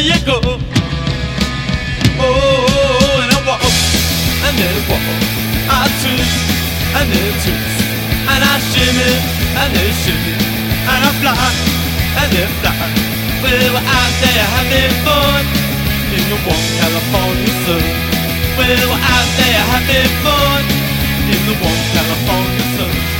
you go. Oh, and I walk, and then walk. I twist, and then I twist. And I shimmy, and then shimmy. And I fly, and then fly. We're out there having fun in the warm California sun. We're out there having fun in the warm California sun.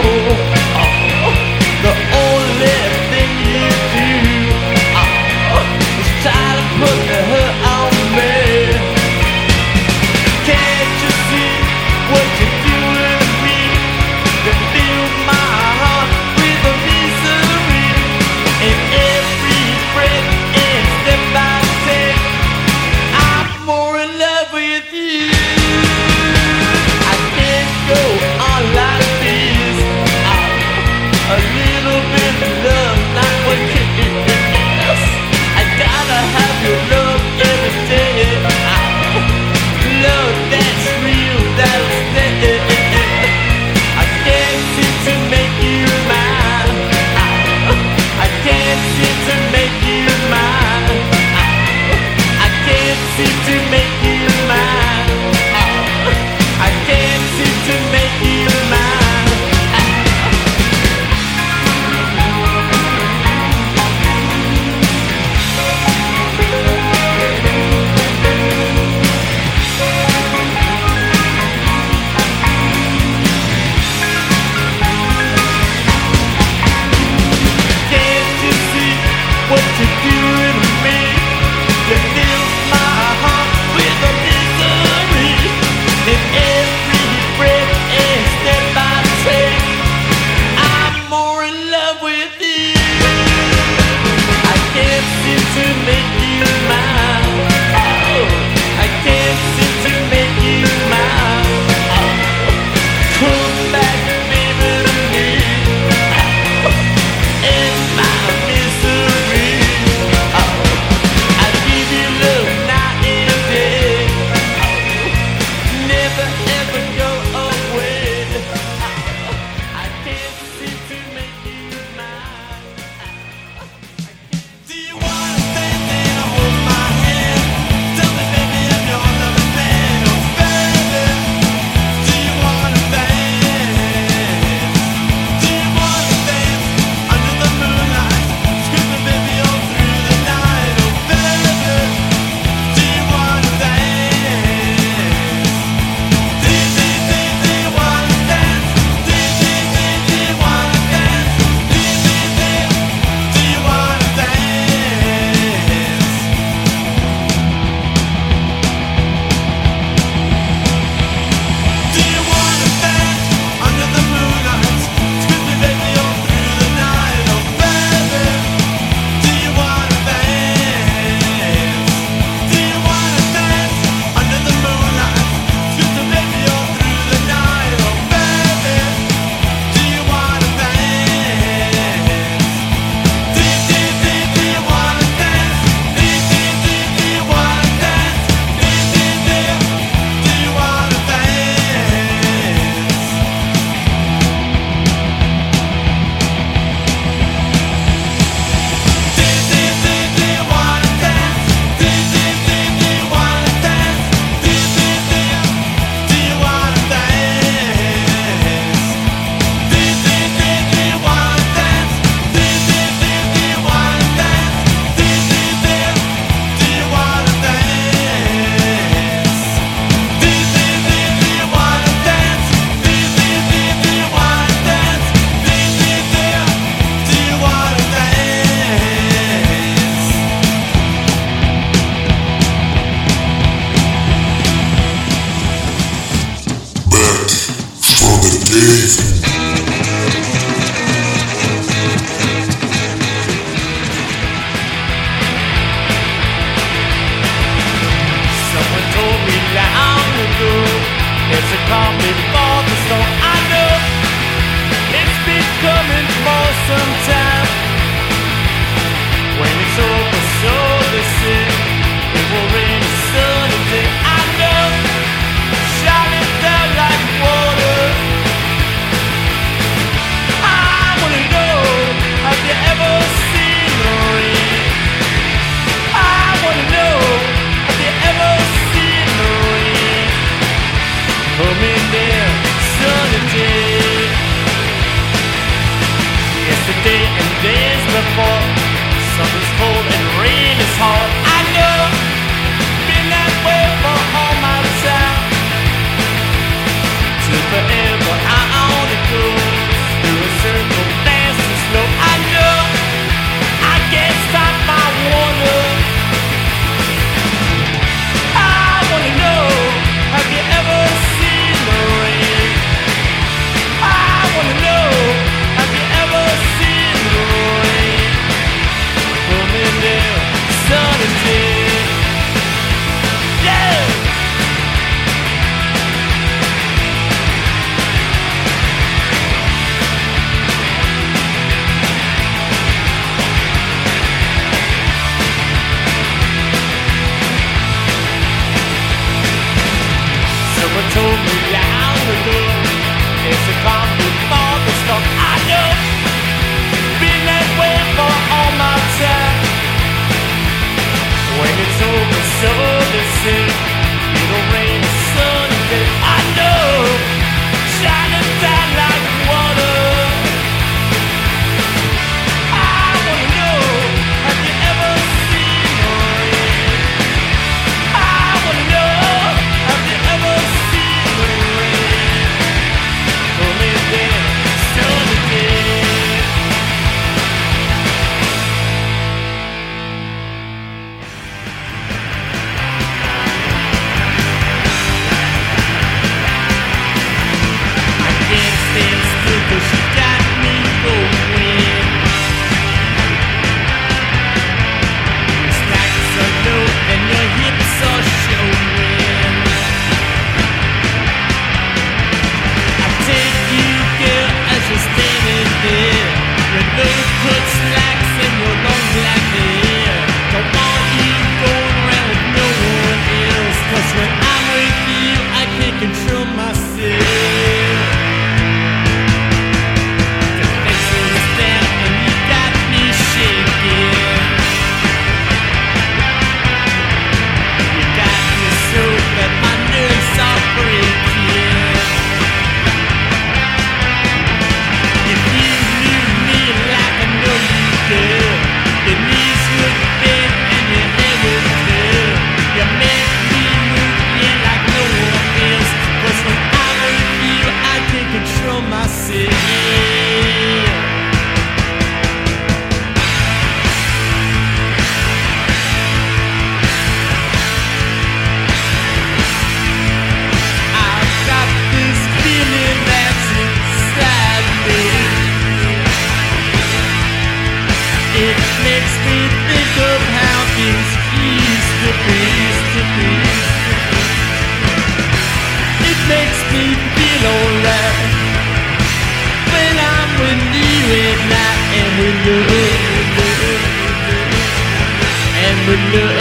and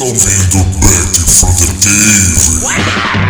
está ouvindo Back from the Cave.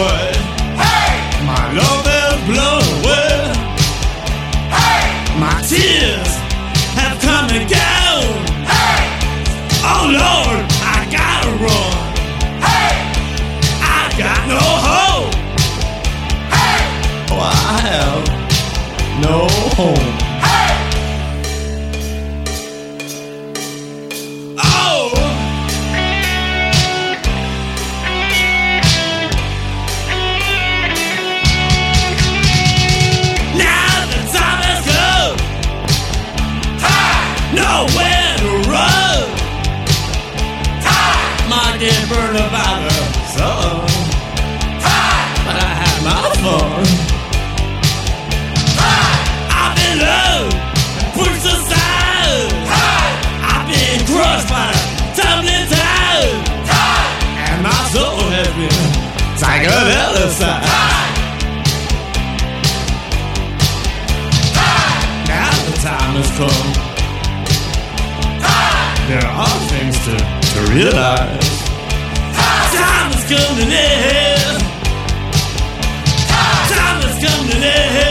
away. Hey! My love has blown away. Hey! My tears have come and gone. Hey! Oh Lord, I gotta run. Hey! I got no hope. Hey! Oh, I have no home. But I had my fun. I've been pushed aside. I've been crushed by tide. And my soul has been. Now the time has come. There are things to, to realize live. Time